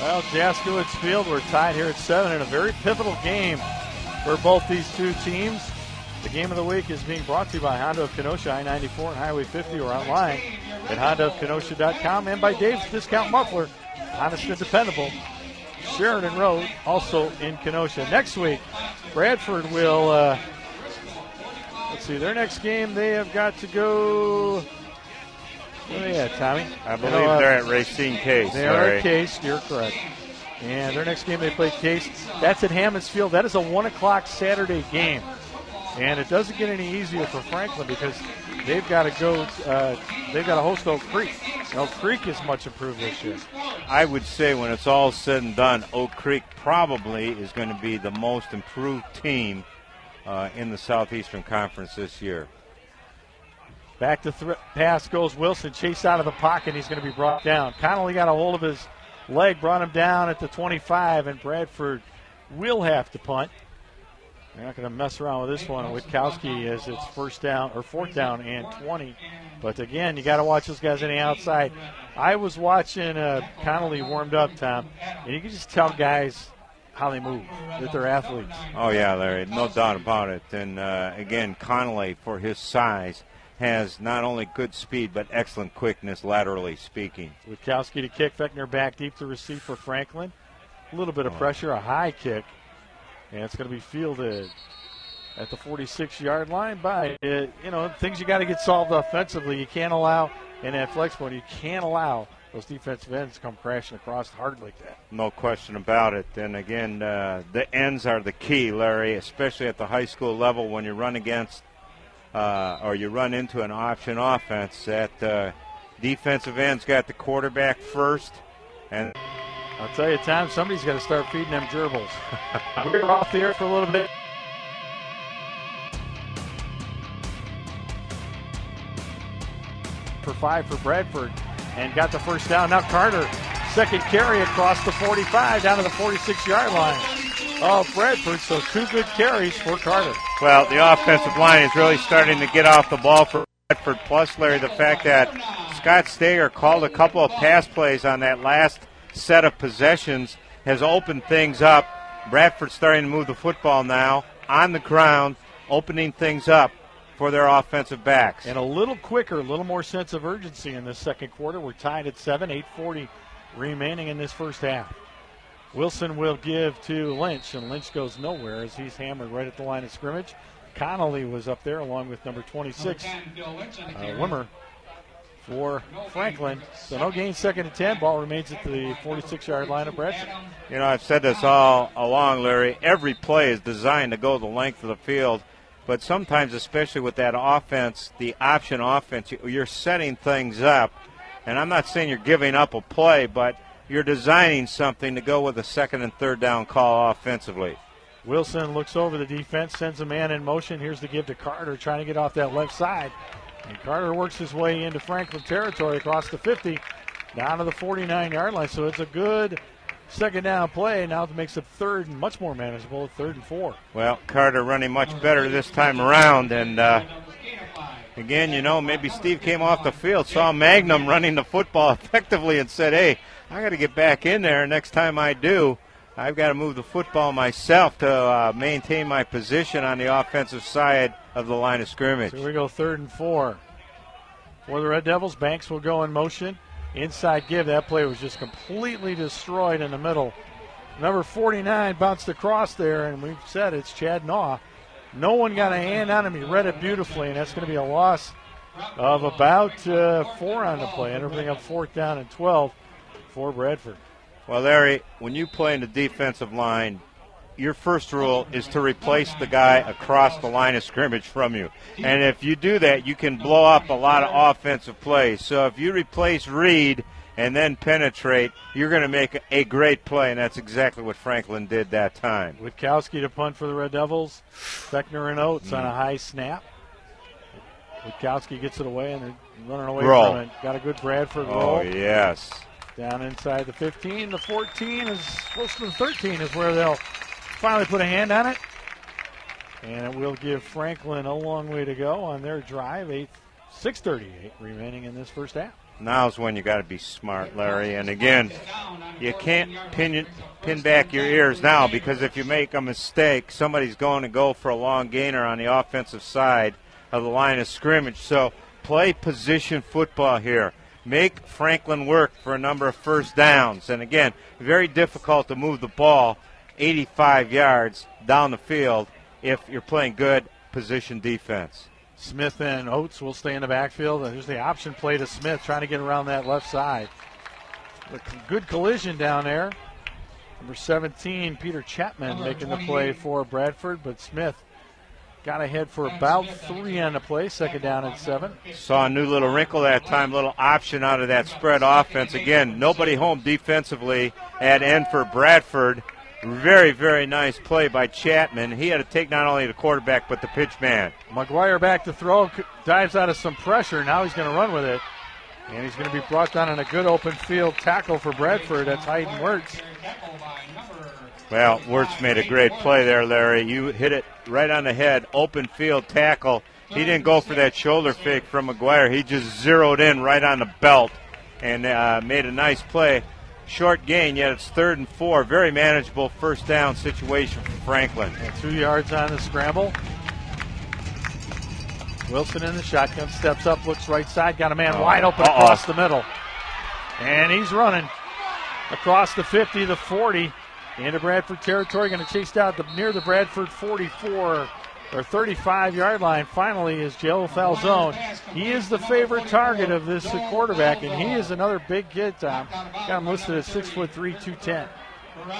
Well, Jaskwhich Field, we're tied here at seven in a very pivotal game for both these two teams. The game of the week is being brought to you by Honda of Kenosha, I 94 and Highway 50, or online at HondaofKenosha.com and by Dave's Discount Muffler, honest and dependable. Sheridan Road, also in Kenosha. Next week, Bradford will, uh, let's see, their next game, they have got to go. Oh, yeah, Tommy. I believe you know, they're at Racine Case. They are at Case, you're correct. And their next game they play Case. That's at Hammonds Field. That is a 1 o'clock Saturday game. And it doesn't get any easier for Franklin because they've got to go, uh, they've got to host Oak Creek. Oak Creek is much improved this year. I would say when it's all said and done, Oak Creek probably is going to be the most improved team uh, in the Southeastern Conference this year. Back to th- pass goes Wilson, chased out of the pocket. He's going to be brought down. Connolly got a hold of his leg, brought him down at the 25, and Bradford will have to punt. They're not going to mess around with this one. Witkowski as it's first down or fourth down and 20. But again, you got to watch those guys on the outside. I was watching uh, Connolly warmed up, Tom, and you can just tell guys how they move that they're athletes. Oh yeah, Larry, no doubt about it. And uh, again, Connolly for his size has not only good speed but excellent quickness, laterally speaking. Witkowski to kick. Fechner back deep to receive for Franklin. A little bit of oh. pressure, a high kick, and it's going to be fielded at the 46 yard line by, uh, you know, things you got to get solved offensively. You can't allow, in that flex point, you can't allow those defensive ends to come crashing across hard like that. No question about it. And again, uh, the ends are the key, Larry, especially at the high school level when you run against uh, or you run into an option offense. That uh, defensive end's got the quarterback first, and I'll tell you, Tom, somebody's got to start feeding them gerbils. We're off the air for a little bit. For five for Bradford, and got the first down. Now Carter, second carry across the 45 down to the 46 yard line of Bradford. So two good carries for Carter. Well, the offensive line is really starting to get off the ball for Bradford. Plus, Larry, the fact that Scott Stager called a couple of pass plays on that last set of possessions has opened things up. Bradford starting to move the football now on the ground, opening things up for their offensive backs. And a little quicker, a little more sense of urgency in this second quarter. We're tied at 7, 840 remaining in this first half. Wilson will give to Lynch, and Lynch goes nowhere as he's hammered right at the line of scrimmage. Connolly was up there along with number 26, uh, Wimmer for Franklin. So no gain, second and 10. Ball remains at the 46 yard line of Bradford. You know, I've said this all along, Larry. Every play is designed to go the length of the field, but sometimes, especially with that offense, the option offense, you're setting things up. And I'm not saying you're giving up a play, but you're designing something to go with a second and third down call offensively. Wilson looks over the defense, sends a man in motion. Here's the give to Carter, trying to get off that left side. And Carter works his way into Franklin territory across the 50, down to the 49 yard line. So it's a good second down play. Now it makes it third and much more manageable, third and four. Well, Carter running much better this time around. And uh, again, you know, maybe Steve came off the field, saw Magnum running the football effectively, and said, hey, I got to get back in there. Next time I do, I've got to move the football myself to uh, maintain my position on the offensive side of the line of scrimmage. So we go third and four. For the Red Devils, Banks will go in motion. Inside give. That play was just completely destroyed in the middle. Number 49 bounced across there, and we've said it's Chad Naw. No one got a hand on him. He read it beautifully, and that's going to be a loss of about uh, four on the play. And everything up fourth down and 12 for Bradford. Well, Larry, when you play in the defensive line, your first rule is to replace the guy across the line of scrimmage from you. And if you do that, you can blow up a lot of offensive plays. So if you replace Reed and then penetrate, you're going to make a great play, and that's exactly what Franklin did that time. Witkowski to punt for the Red Devils. Fechner and Oates mm. on a high snap. Witkowski gets it away and they're running away roll. from it. Got a good Bradford oh, roll. Oh, yes. Down inside the 15, the 14 is close to the 13 is where they'll finally put a hand on it. And it will give Franklin a long way to go on their drive. Eight, 638 remaining in this first half. Now's when you got to be smart, Larry. And again, you can't pin pin back your ears now because if you make a mistake, somebody's going to go for a long gainer on the offensive side of the line of scrimmage. So play position football here. Make Franklin work for a number of first downs. And again, very difficult to move the ball 85 yards down the field if you're playing good position defense. Smith and Oates will stay in the backfield. There's the option play to Smith, trying to get around that left side. A good collision down there. Number 17, Peter Chapman, making the play for Bradford, but Smith got ahead for about three on the play, second down and seven. Saw a new little wrinkle that time, little option out of that spread offense. Again, nobody home defensively at end for Bradford. Very, very nice play by Chapman. He had to take not only the quarterback but the pitch man. McGuire back to throw, dives out of some pressure. Now he's going to run with it. And he's going to be brought down on a good open field tackle for Bradford. That's Hayden Wirtz. Well, Wirtz made a great play there, Larry. You hit it right on the head, open field tackle. He didn't go for that shoulder fake from McGuire. He just zeroed in right on the belt and uh, made a nice play short gain, yet it's third and four. Very manageable first down situation for Franklin. And two yards on the scramble. Wilson in the shotgun, steps up, looks right side, got a man oh. wide open Uh-oh. across the middle. And he's running across the 50, the 40, into Bradford territory. Going to chase down the, near the Bradford 44 or 35 yard line finally is Joe Falzone. He is the favorite target of this quarterback, and he is another big kid, Tom. Got him listed at 6'3, 210.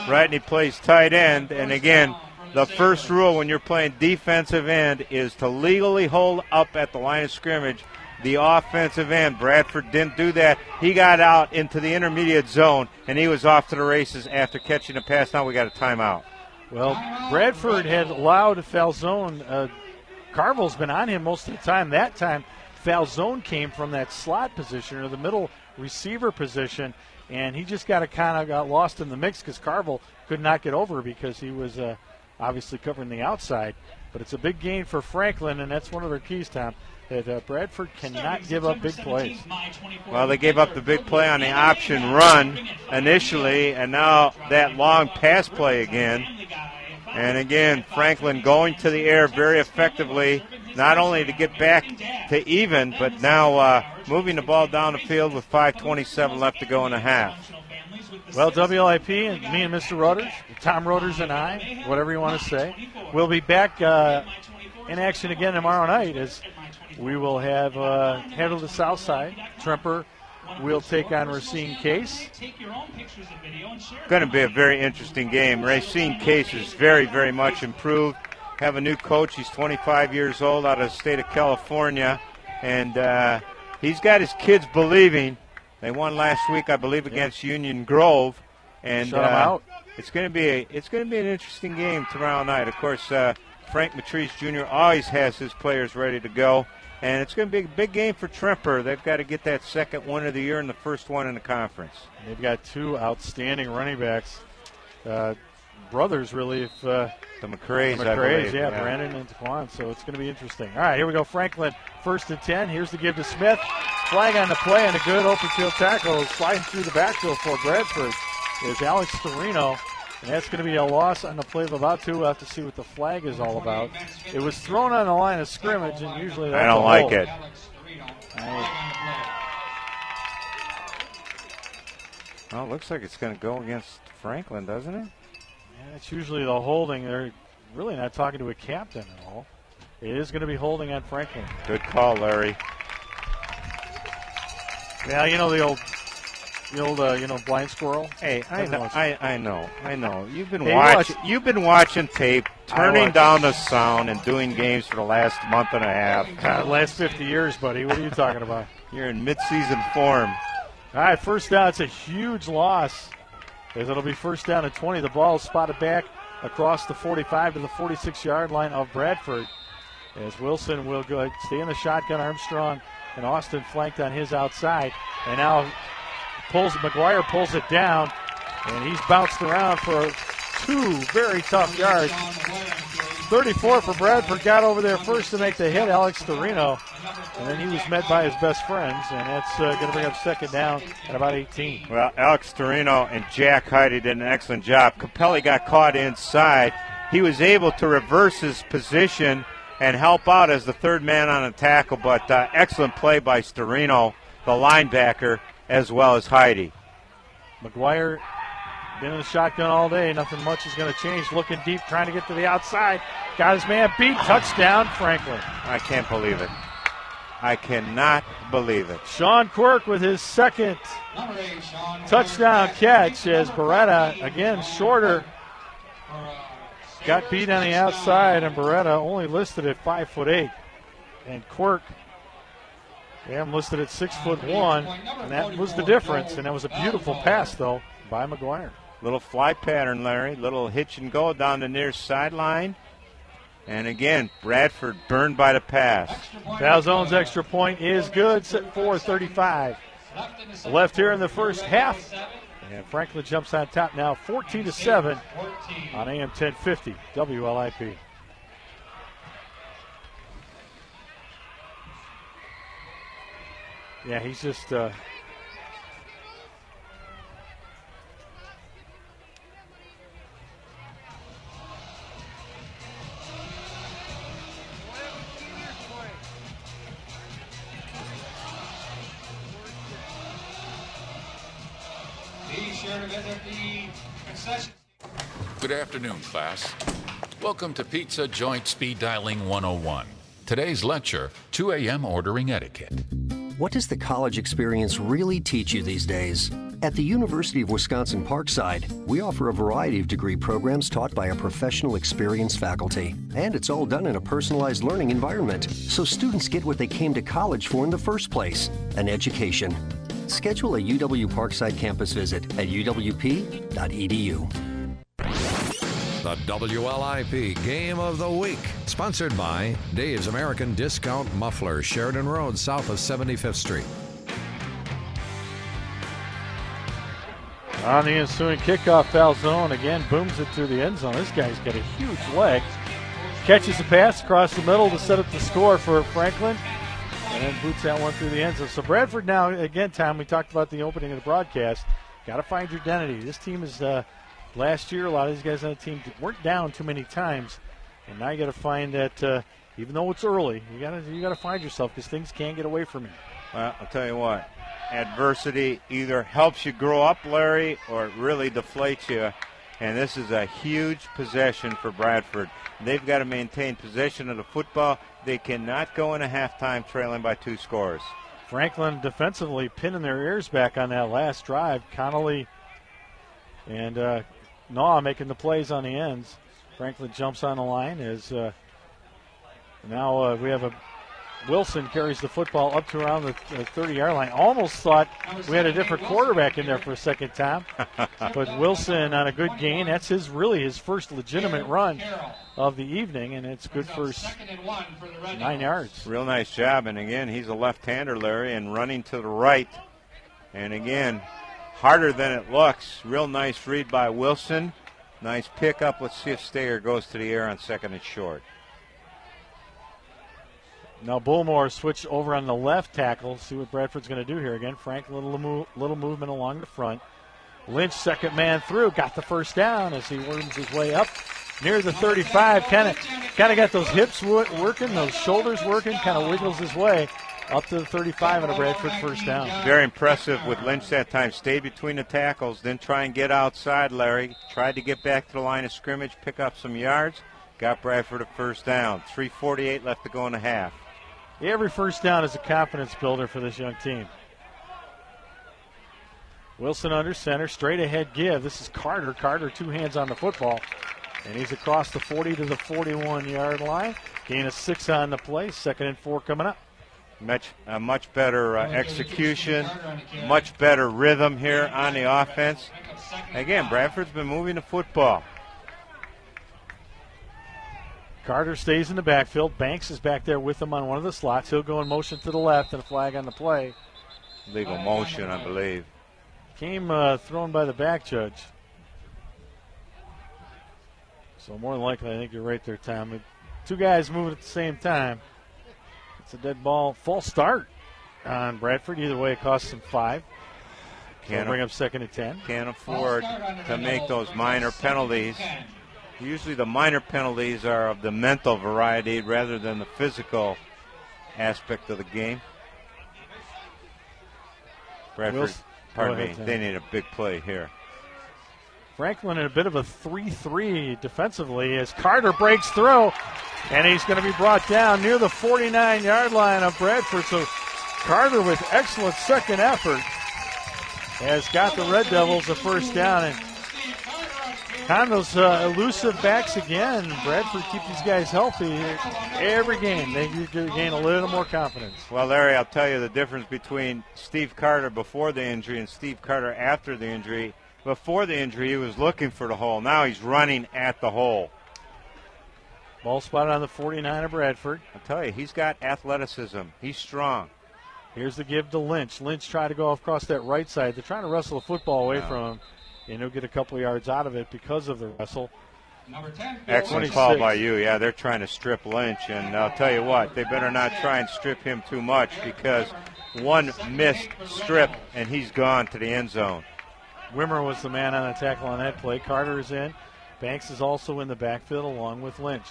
Right, and he plays tight end. And again, the first rule when you're playing defensive end is to legally hold up at the line of scrimmage the offensive end. Bradford didn't do that. He got out into the intermediate zone, and he was off to the races after catching a pass. Now we got a timeout. Well, Bradford had allowed Falzone. Uh, Carvel's been on him most of the time. That time, Falzone came from that slot position or the middle receiver position, and he just got kind of got lost in the mix because Carvel could not get over because he was uh, obviously covering the outside. But it's a big gain for Franklin, and that's one of their keys, Tom that uh, Bradford cannot give up big plays. Well, they gave up the big play on the option run initially, and now that long pass play again. And again, Franklin going to the air very effectively, not only to get back to even, but now uh, moving the ball down the field with 5.27 left to go in a half. Well, WIP and me and Mr. Roters, Tom Roters and I, whatever you want to say, we'll be back uh, in action again tomorrow night as we will have uh, head of the south side. Tremper will take on Racine Case. Going to be a very interesting game. Racine Case is very, very much improved. Have a new coach. He's 25 years old out of the state of California. And uh, he's got his kids believing. They won last week, I believe, against Union Grove. And Shut uh, it's going to be a, it's going to be an interesting game tomorrow night. Of course, uh, Frank Matrice Jr. always has his players ready to go. And it's going to be a big game for Tremper. They've got to get that second win of the year and the first one in the conference. They've got two outstanding running backs, uh, brothers, really. If uh, the McCrays, the McCrays yeah, yeah, Brandon and Taquan. So it's going to be interesting. All right, here we go. Franklin, first and ten. Here's the give to Smith. Flag on the play and a good open field tackle sliding through the backfield for Bradford is Alex Storino. And that's going to be a loss on the play of about two. We'll have to see what the flag is all about. It was thrown on the line of scrimmage, and usually I don't like it. Well, it looks like it's going to go against Franklin, doesn't it? Yeah, it's usually the holding. They're really not talking to a captain at all. It is going to be holding on Franklin. Good call, Larry. Yeah, you know the old the old, uh, you know, blind squirrel. Hey, I know, I, I know, I know. You've been hey, watching. Watch. You've been watching tape, turning down the sound, and doing games for the last month and a half. God, last 50 years, buddy. What are you talking about? You're in midseason form. All right, first down. It's a huge loss, as it'll be first down at 20. The ball is spotted back across the 45 to the 46-yard line of Bradford. As Wilson will go stay in the shotgun, Armstrong and Austin flanked on his outside, and now pulls McGuire pulls it down, and he's bounced around for two very tough yards. 34 for Bradford. Got over there first to make the hit, Alex Storino. And then he was met by his best friends, and that's uh, going to bring up second down at about 18. Well, Alex Storino and Jack Heidi did an excellent job. Capelli got caught inside. He was able to reverse his position and help out as the third man on a tackle, but uh, excellent play by Storino, the linebacker, as well as Heidi. McGuire been in the shotgun all day. Nothing much is going to change. Looking deep, trying to get to the outside. Got his man beat. Touchdown, Franklin. I can't believe it. I cannot believe it. Sean Quirk with his second touchdown catch as Beretta, again, shorter, got beat on the outside, and Beretta only listed at five foot eight. And Quirk, have listed at six foot one, and that was the difference. And that was a beautiful pass, though, by McGuire. Little fly pattern, Larry. Little hitch and go down the near sideline. And again, Bradford burned by the pass. Falzone's extra point is good. Set 435. Left here in the first half. And Franklin jumps on top now 14 to 7 on AM 1050 WLIP. Yeah, he's just uh, afternoon, class. Welcome to Pizza Joint Speed Dialing 101. Today's lecture 2 a.m. ordering etiquette. What does the college experience really teach you these days? At the University of Wisconsin Parkside, we offer a variety of degree programs taught by a professional, experienced faculty. And it's all done in a personalized learning environment, so students get what they came to college for in the first place an education. Schedule a UW Parkside campus visit at uwp.edu. The WLIP Game of the Week, sponsored by Dave's American Discount Muffler, Sheridan Road, south of 75th Street. On the ensuing kickoff, Falzone again booms it through the end zone. This guy's got a huge leg. Catches the pass across the middle to set up the score for Franklin. And then boots that one through the end zone. So Bradford now, again, Tom, we talked about the opening of the broadcast. Got to find your identity. This team is, uh, last year, a lot of these guys on the team weren't down too many times. And now you got to find that, uh, even though it's early, you got to you got to find yourself because things can't get away from you. Well, I'll tell you what, adversity either helps you grow up, Larry, or it really deflates you. And this is a huge possession for Bradford. They've got to maintain possession of the football. They cannot go in a halftime trailing by two scores. Franklin defensively pinning their ears back on that last drive. Connolly and uh, Naw making the plays on the ends. Franklin jumps on the line as uh, now uh, we have a Wilson carries the football up to around the 30 yard line. Almost thought we had a different quarterback in there for a second time. but Wilson on a good gain. That's his really his first legitimate run of the evening, and it's good for nine yards. Real nice job. And again, he's a left hander, Larry, and running to the right. And again, harder than it looks. Real nice read by Wilson. Nice pickup. Let's see if Stager goes to the air on second and short. Now Bullmore switched over on the left tackle. See what Bradford's going to do here again. Frank, little little movement along the front. Lynch, second man through, got the first down as he worms his way up near the 35. Kind of, kind of got those hips working, those shoulders working. Kind of wiggles his way up to the 35 and a Bradford first down. Very impressive with Lynch that time. Stay between the tackles, then try and get outside. Larry tried to get back to the line of scrimmage, pick up some yards. Got Bradford a first down. 3:48 left to go in the half. Every first down is a confidence builder for this young team. Wilson under center, straight ahead give. This is Carter. Carter, two hands on the football. And he's across the 40 to the 41 yard line. Gain of six on the play. Second and four coming up. Much, uh, much better uh, execution, much better rhythm here on the offense. Again, Bradford's been moving the football. Carter stays in the backfield. Banks is back there with him on one of the slots. He'll go in motion to the left and a flag on the play. Legal motion, I believe. Came uh, thrown by the back judge. So more than likely, I think you're right there, Tom. Two guys moving at the same time. It's a dead ball. False start on Bradford. Either way, it costs them five. Can't bring up second and ten. Can't afford to make those minor penalties. Usually, the minor penalties are of the mental variety rather than the physical aspect of the game. Bradford, Wilson- pardon me, ahead, they need a big play here. Franklin in a bit of a 3 3 defensively as Carter breaks through, and he's going to be brought down near the 49 yard line of Bradford. So Carter, with excellent second effort, has got the Red Devils a first down. And on those uh, elusive backs again, Bradford keep these guys healthy every game. They gain a little more confidence. Well, Larry, I'll tell you the difference between Steve Carter before the injury and Steve Carter after the injury. Before the injury, he was looking for the hole. Now he's running at the hole. Ball spotted on the 49 of Bradford. I'll tell you, he's got athleticism. He's strong. Here's the give to Lynch. Lynch tried to go across that right side. They're trying to wrestle the football away Yeah. from him, and he'll get a couple yards out of it because of the wrestle. Excellent 26. call by you. Yeah, they're trying to strip Lynch, and I'll tell you what, they better not try and strip him too much because one missed strip and he's gone to the end zone. Wimmer was the man on the tackle on that play. Carter is in. Banks is also in the backfield along with Lynch.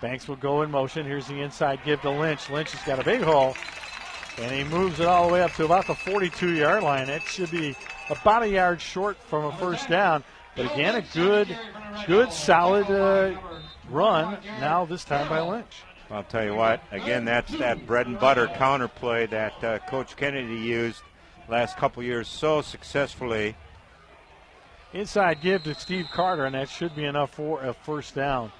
Banks will go in motion. Here's the inside give to Lynch. Lynch has got a big hole, and he moves it all the way up to about the 42 yard line. That should be about a yard short from a first down. But again, a good, good, solid uh, run. Now this time by Lynch. I'll tell you what, again, that's that bread and butter counter play that uh, Coach Kennedy used last couple years so successfully. Inside give to Steve Carter, and that should be enough for a first down.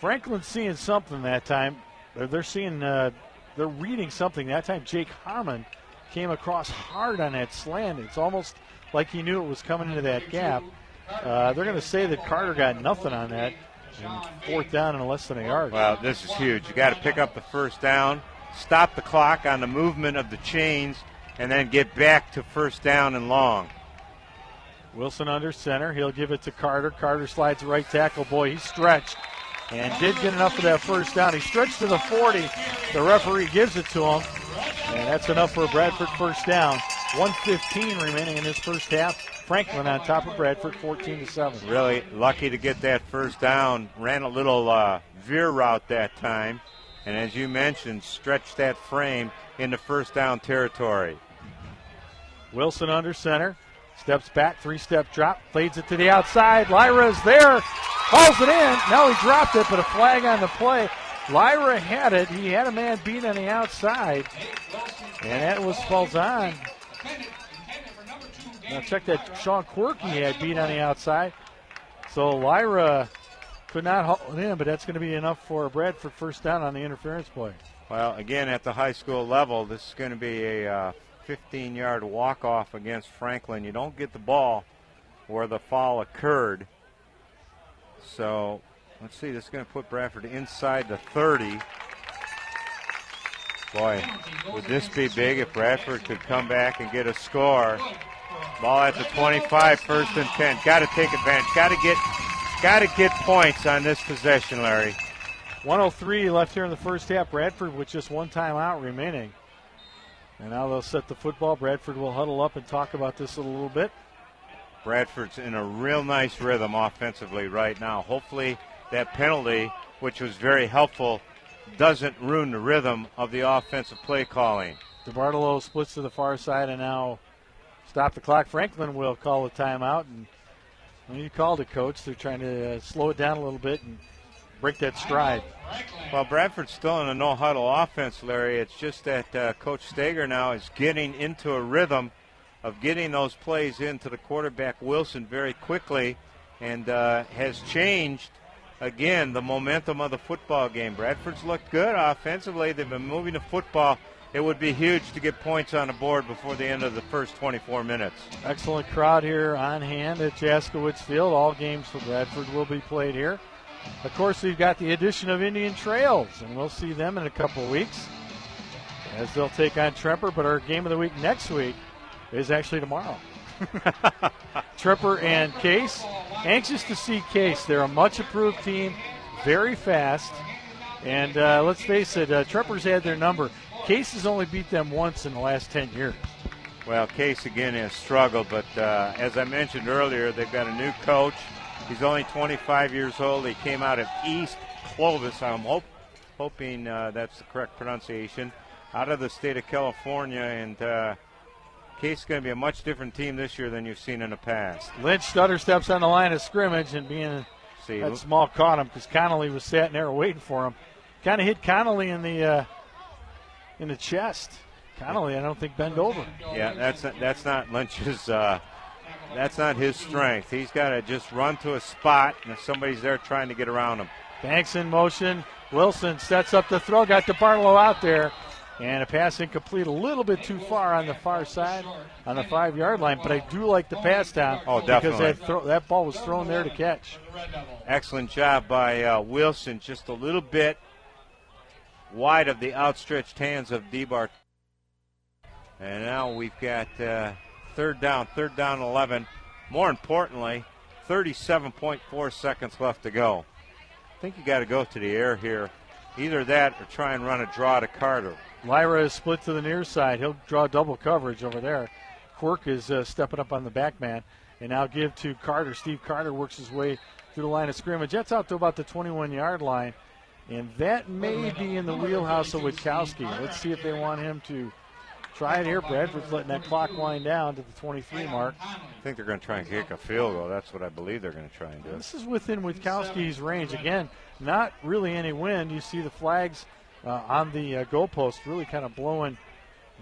Franklin's seeing something that time. They're, seeing, uh, they're reading something that time. Jake Harmon came across hard on that slant. It's almost like he knew it was coming into that gap. Uh, they're going to say that Carter got nothing on that. And fourth down in less than a yard. Well, this is huge. You got to pick up the first down, stop the clock on the movement of the chains, and then get back to first down and long. Wilson under center. He'll give it to Carter. Carter slides right tackle. Boy, he's stretched and did get enough of that first down. He stretched to the 40. The referee gives it to him, and that's enough for a Bradford first down. 115 remaining in this first half. Franklin on top of Bradford, 14 to 7. Really lucky to get that first down. Ran a little uh, veer route that time, and as you mentioned, stretched that frame into first down territory. Wilson under center. Steps back, three step drop, fades it to the outside. Lyra's there, hauls it in. No, he dropped it, but a flag on the play. Lyra had it. He had a man beat on the outside, and that was falls on. Now check that Sean Quirky had beat on the outside. So Lyra could not haul it in, but that's going to be enough for Bradford first down on the interference play. Well, again, at the high school level, this is going to be a uh, 15 yard walk off against Franklin. You don't get the ball where the foul occurred. So let's see, this is going to put Bradford inside the 30. Boy, would this be big if Bradford could come back and get a score? Ball at the 25, first and 10. Got to take advantage. Got to get, got to get points on this possession, Larry. 103 left here in the first half. Bradford with just one timeout remaining. And now they'll set the football. Bradford will huddle up and talk about this a little bit. Bradford's in a real nice rhythm offensively right now. Hopefully, that penalty, which was very helpful, doesn't ruin the rhythm of the offensive play calling. DeBartolo splits to the far side and now stop the clock. Franklin will call the timeout. And when you called it, coach, they're trying to uh, slow it down a little bit and break that stride. Well, Bradford's still in a no huddle offense, Larry. It's just that uh, Coach Stager now is getting into a rhythm of getting those plays into the quarterback Wilson very quickly and uh, has changed again the momentum of the football game. Bradford's looked good offensively. They've been moving the football. It would be huge to get points on the board before the end of the first 24 minutes. Excellent crowd here on hand at Jaskwhich Field. All games for Bradford will be played here. Of course, we've got the addition of Indian Trails, and we'll see them in a couple weeks as they'll take on Tremper. But our game of the week next week is actually tomorrow. Tremper and Case. Anxious to see Case. They're a much improved team, very fast. And uh, let's face it, uh, Tremper's had their number. Case has only beat them once in the last 10 years. Well, Case again has struggled, but uh, as I mentioned earlier, they've got a new coach. He's only 25 years old. He came out of East Clovis. I'm hope, hoping uh, that's the correct pronunciation. Out of the state of California, and uh, Case is going to be a much different team this year than you've seen in the past. Lynch stutter steps on the line of scrimmage and being See, that small caught him because Connolly was sitting there waiting for him. Kind of hit Connolly in the uh, in the chest. Connolly, I don't think bend over. Yeah, that's not, that's not Lynch's. Uh, that's not his strength. He's got to just run to a spot, and if somebody's there trying to get around him. Banks in motion. Wilson sets up the throw. Got DeBartolo out there. And a pass incomplete a little bit too far on the far side, on the five yard line. But I do like the pass down. Oh, definitely. Because that, throw, that ball was thrown there to catch. Excellent job by uh, Wilson. Just a little bit wide of the outstretched hands of DeBart. And now we've got uh, third down, third down 11. More importantly, 37.4 seconds left to go. I think you got to go to the air here. Either that or try and run a draw to Carter. Lyra is split to the near side. He'll draw double coverage over there. Quirk is uh, stepping up on the back man. And now give to Carter. Steve Carter works his way through the line of scrimmage. That's out to about the 21 yard line. And that may be in the wheelhouse of Witkowski. Let's see if they want him to try it here. Bradford's letting that clock wind down to the 23 mark. I think they're going to try and kick a field goal. That's what I believe they're going to try and do. This is within Witkowski's range. Again, not really any wind. You see the flags uh, on the uh, goalpost really kind of blowing,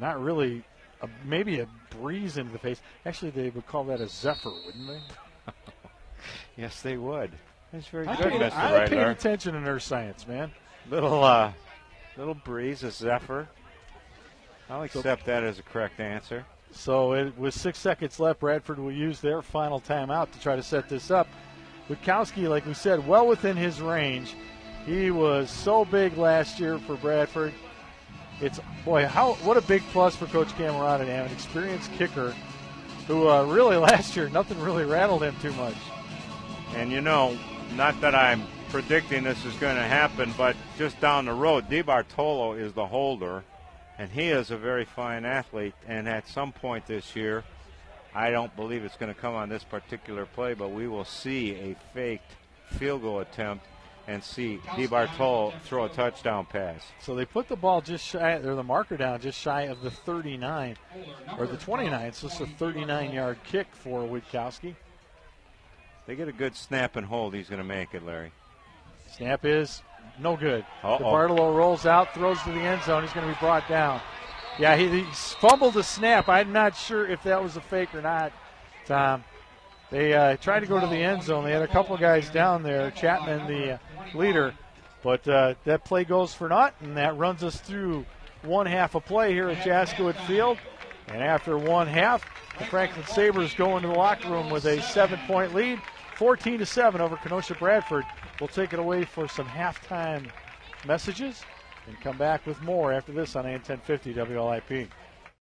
not really, a, maybe a breeze into the face. Actually, they would call that a zephyr, wouldn't they? yes, they would. That's very I good, paid, Mr. I Reitler. paid attention to nurse science, man. Little, uh, little breeze, a zephyr. I'll accept that as a correct answer. So, it, with six seconds left, Bradford will use their final timeout to try to set this up. Witkowski, like we said, well within his range. He was so big last year for Bradford. It's boy, how what a big plus for Coach Camerata to have an experienced kicker who uh, really last year nothing really rattled him too much. And you know, not that I'm predicting this is going to happen, but just down the road, DeBartolo is the holder, and he is a very fine athlete. And at some point this year, I don't believe it's going to come on this particular play, but we will see a faked field goal attempt and see DeBartolo throw a touchdown pass. So they put the ball just shy, or the marker down just shy of the 39, or the 29. So it's a 39 yard kick for Witkowski. They get a good snap and hold. He's going to make it, Larry. Snap is no good. Uh-oh. Bartolo rolls out, throws to the end zone. He's going to be brought down. Yeah, he, he fumbled the snap. I'm not sure if that was a fake or not, Tom. They uh, tried to go to the end zone. They had a couple guys down there. Chapman, the uh, leader, but uh, that play goes for naught, and that runs us through one half of play here at Jaskwhich Field. And after one half, the Franklin Sabres go into the locker room with a seven-point lead, 14 to seven over Kenosha Bradford. We'll take it away for some halftime messages and come back with more after this on AM 1050 WLIP.